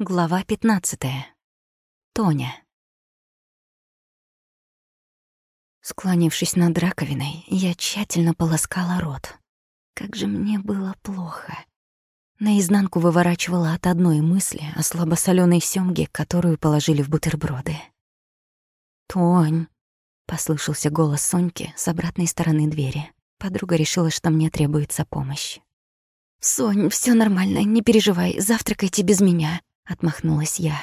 Глава 15. Тоня. Склонившись над раковиной, я тщательно полоскала рот. Как же мне было плохо. Наизнанку выворачивала от одной мысли о слабосолёной сёмге, которую положили в бутерброды. «Тонь!» — послышался голос Соньки с обратной стороны двери. Подруга решила, что мне требуется помощь. «Сонь, всё нормально, не переживай, завтракайте без меня», Отмахнулась я.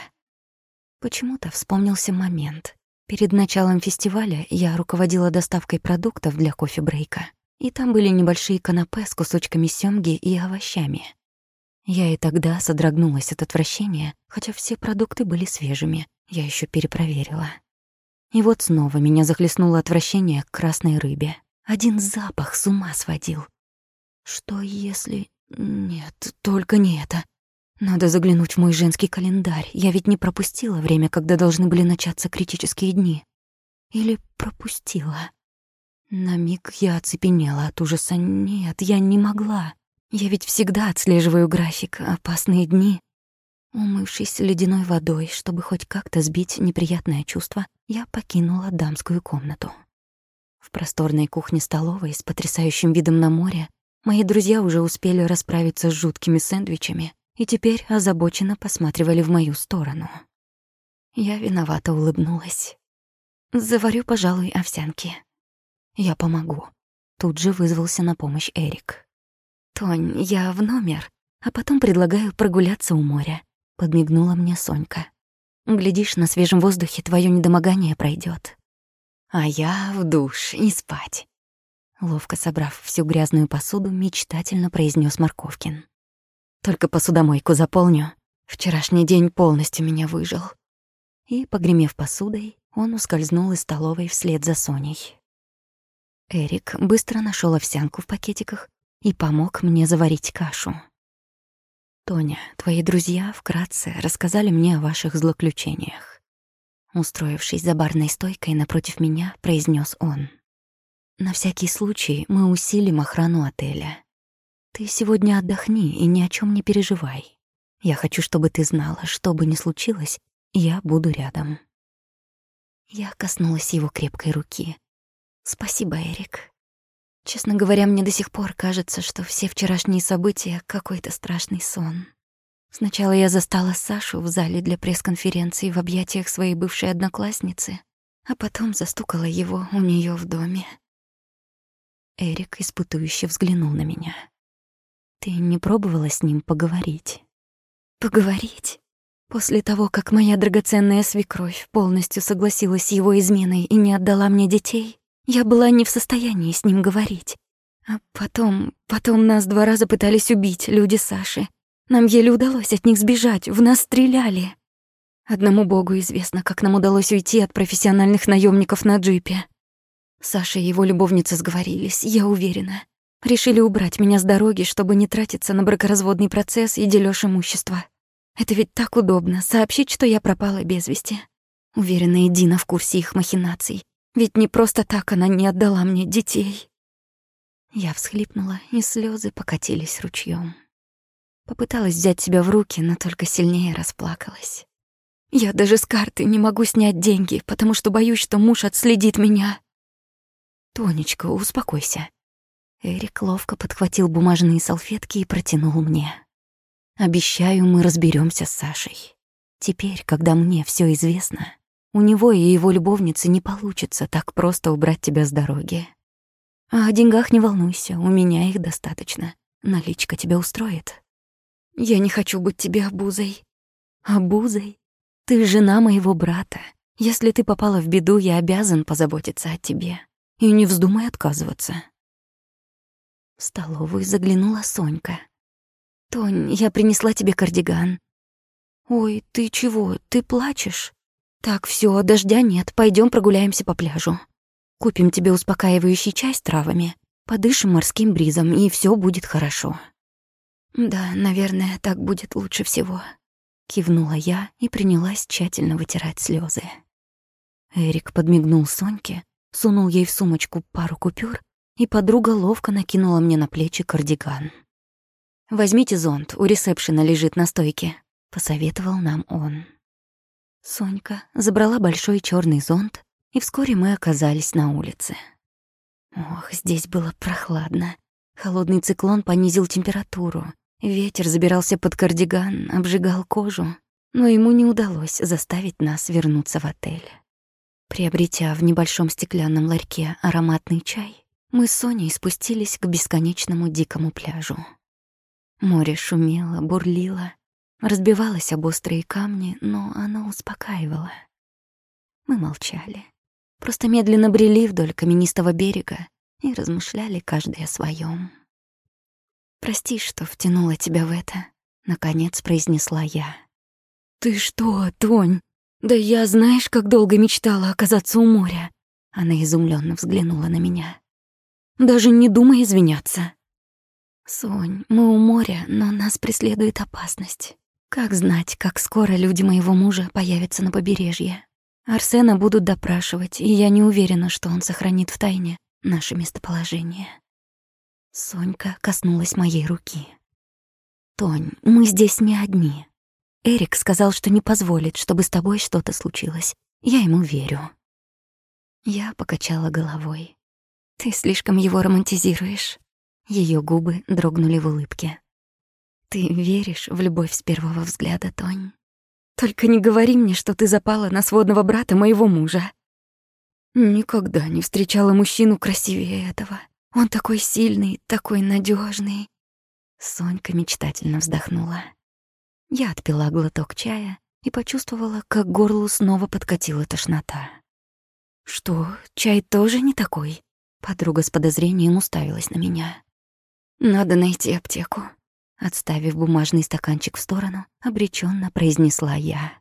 Почему-то вспомнился момент. Перед началом фестиваля я руководила доставкой продуктов для кофе-брейка, и там были небольшие канапе с кусочками сёмги и овощами. Я и тогда содрогнулась от отвращения, хотя все продукты были свежими, я еще перепроверила. И вот снова меня захлестнуло отвращение к красной рыбе. Один запах с ума сводил. Что если... Нет, только не это. Надо заглянуть в мой женский календарь. Я ведь не пропустила время, когда должны были начаться критические дни. Или пропустила. На миг я оцепенела от ужаса. Нет, я не могла. Я ведь всегда отслеживаю график. Опасные дни. Умывшись ледяной водой, чтобы хоть как-то сбить неприятное чувство, я покинула дамскую комнату. В просторной кухне-столовой с потрясающим видом на море мои друзья уже успели расправиться с жуткими сэндвичами, и теперь озабоченно посматривали в мою сторону. Я виновато улыбнулась. «Заварю, пожалуй, овсянки. Я помогу». Тут же вызвался на помощь Эрик. «Тонь, я в номер, а потом предлагаю прогуляться у моря», — подмигнула мне Сонька. «Глядишь, на свежем воздухе твое недомогание пройдет. «А я в душ и спать», — ловко собрав всю грязную посуду, мечтательно произнес Марковкин. Только посудомойку заполню. Вчерашний день полностью меня выжил. И, погремев посудой, он ускользнул из столовой вслед за Соней. Эрик быстро нашел овсянку в пакетиках и помог мне заварить кашу. «Тоня, твои друзья вкратце рассказали мне о ваших злоключениях». Устроившись за барной стойкой напротив меня, произнес он. «На всякий случай мы усилим охрану отеля. Ты сегодня отдохни и ни о чем не переживай. Я хочу, чтобы ты знала, что бы ни случилось, я буду рядом. Я коснулась его крепкой руки. Спасибо, Эрик. Честно говоря, мне до сих пор кажется, что все вчерашние события — какой-то страшный сон. Сначала я застала Сашу в зале для пресс-конференции в объятиях своей бывшей одноклассницы, а потом застукала его у нее в доме. Эрик испытующе взглянул на меня. Ты не пробовала с ним поговорить? Поговорить? После того, как моя драгоценная свекровь полностью согласилась с его изменой и не отдала мне детей, я была не в состоянии с ним говорить. А потом, потом нас два раза пытались убить люди Саши. Нам еле удалось от них сбежать, в нас стреляли. Одному богу известно, как нам удалось уйти от профессиональных наемников на джипе. Саша и его любовница сговорились, я уверена. Решили убрать меня с дороги, чтобы не тратиться на бракоразводный процесс и делёж имущества. Это ведь так удобно — сообщить, что я пропала без вести. Уверена, и Дина в курсе их махинаций. Ведь не просто так она не отдала мне детей. Я всхлипнула, и слезы покатились ручьем. Попыталась взять себя в руки, но только сильнее расплакалась. Я даже с карты не могу снять деньги, потому что боюсь, что муж отследит меня. Тонечка, успокойся. Эрик ловко подхватил бумажные салфетки и протянул мне. «Обещаю, мы разберемся с Сашей. Теперь, когда мне все известно, у него и его любовницы не получится так просто убрать тебя с дороги. А о деньгах не волнуйся, у меня их достаточно. Наличка тебя устроит. Я не хочу быть тебе обузой. Обузой? Ты жена моего брата. Если ты попала в беду, я обязан позаботиться о тебе. И не вздумай отказываться. В столовую заглянула Сонька. «Тонь, я принесла тебе кардиган». «Ой, ты чего? Ты плачешь?» «Так, все, дождя нет, пойдем прогуляемся по пляжу. Купим тебе успокаивающий чай с травами, подышим морским бризом, и все будет хорошо». «Да, наверное, так будет лучше всего», — кивнула я и принялась тщательно вытирать слезы. Эрик подмигнул Соньке, сунул ей в сумочку пару купюр и подруга ловко накинула мне на плечи кардиган. «Возьмите зонт, у ресепшена лежит на стойке», — посоветовал нам он. Сонька забрала большой черный зонт, и вскоре мы оказались на улице. Ох, здесь было прохладно. Холодный циклон понизил температуру. Ветер забирался под кардиган, обжигал кожу, но ему не удалось заставить нас вернуться в отель. Приобретя в небольшом стеклянном ларьке ароматный чай, мы с Соней спустились к бесконечному дикому пляжу. Море шумело, бурлило, разбивалось об острые камни, но оно успокаивало. Мы молчали, просто медленно брели вдоль каменистого берега и размышляли каждый о своем. «Прости, что втянула тебя в это», — наконец произнесла я. «Ты что, Тонь? Да я знаешь, как долго мечтала оказаться у моря». Она изумленно взглянула на меня. «Даже не думай извиняться». «Сонь, мы у моря, но нас преследует опасность. Как знать, как скоро люди моего мужа появятся на побережье? Арсена будут допрашивать, и я не уверена, что он сохранит в тайне наше местоположение». Сонька коснулась моей руки. «Тонь, мы здесь не одни. Эрик сказал, что не позволит, чтобы с тобой что-то случилось. Я ему верю». Я покачала головой. «Ты слишком его романтизируешь». Ее губы дрогнули в улыбке. «Ты веришь в любовь с первого взгляда, Тонь? Только не говори мне, что ты запала на сводного брата моего мужа». Никогда не встречала мужчину красивее этого. Он такой сильный, такой надежный. Сонька мечтательно вздохнула. Я отпила глоток чая и почувствовала, как горлу снова подкатила тошнота. «Что, чай тоже не такой?» Подруга с подозрением уставилась на меня. «Надо найти аптеку», — отставив бумажный стаканчик в сторону, обреченно произнесла я.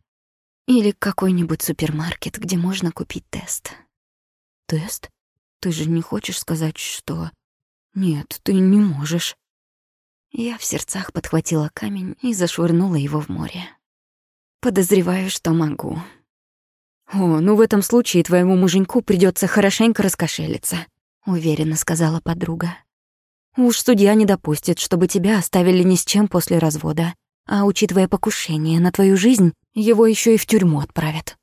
«Или какой-нибудь супермаркет, где можно купить тест». «Тест? Ты же не хочешь сказать, что...» «Нет, ты не можешь». Я в сердцах подхватила камень и зашвырнула его в море. Подозреваю, что могу. О, ну в этом случае твоему муженьку придется хорошенько раскошелиться, уверенно сказала подруга. Уж судья не допустит, чтобы тебя оставили ни с чем после развода. А учитывая покушение на твою жизнь, его еще и в тюрьму отправят.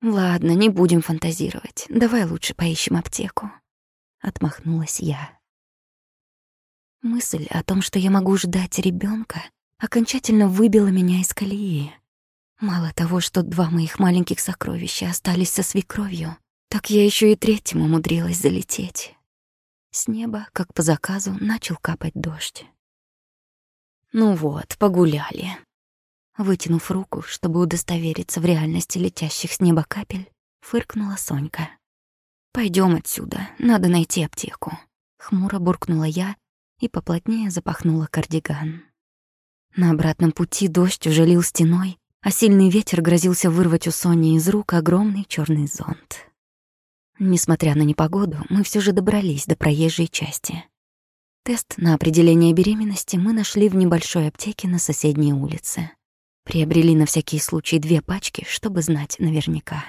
Ладно, не будем фантазировать. Давай лучше поищем аптеку. Отмахнулась я. Мысль о том, что я могу ждать ребенка, окончательно выбила меня из колеи. Мало того, что два моих маленьких сокровища остались со свекровью, так я еще и третьему умудрилась залететь. С неба, как по заказу, начал капать дождь. Ну вот, погуляли. Вытянув руку, чтобы удостовериться в реальности летящих с неба капель, фыркнула Сонька. Пойдем отсюда, надо найти аптеку. Хмуро буркнула я и поплотнее запахнула кардиган. На обратном пути дождь уже лил стеной, а сильный ветер грозился вырвать у Сони из рук огромный черный зонт. Несмотря на непогоду, мы все же добрались до проезжей части. Тест на определение беременности мы нашли в небольшой аптеке на соседней улице. Приобрели на всякий случай две пачки, чтобы знать наверняка.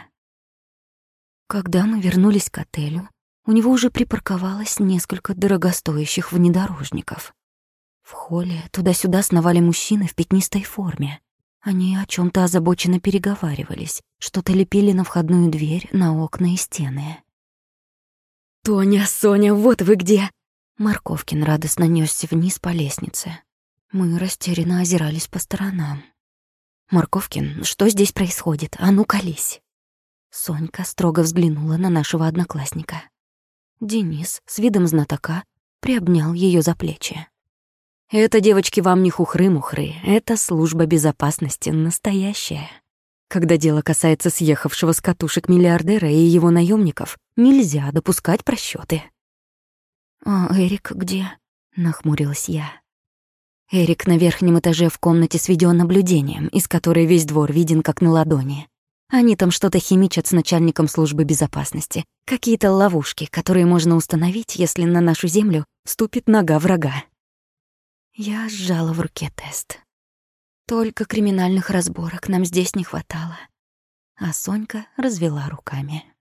Когда мы вернулись к отелю, у него уже припарковалось несколько дорогостоящих внедорожников. В холле туда-сюда сновали мужчины в пятнистой форме. Они о чем то озабоченно переговаривались, что-то лепили на входную дверь, на окна и стены. «Тоня, Соня, вот вы где!» Марковкин радостно нёсся вниз по лестнице. Мы растерянно озирались по сторонам. «Марковкин, что здесь происходит? А ну, колись!» Сонька строго взглянула на нашего одноклассника. Денис с видом знатока приобнял ее за плечи. «Это, девочки, вам не хухры-мухры, это служба безопасности настоящая. Когда дело касается съехавшего с катушек миллиардера и его наемников, нельзя допускать просчеты. «А Эрик где?» — нахмурилась я. Эрик на верхнем этаже в комнате с видеонаблюдением, из которой весь двор виден как на ладони. Они там что-то химичат с начальником службы безопасности. Какие-то ловушки, которые можно установить, если на нашу землю ступит нога врага. Я сжала в руке тест. Только криминальных разборок нам здесь не хватало. А Сонька развела руками.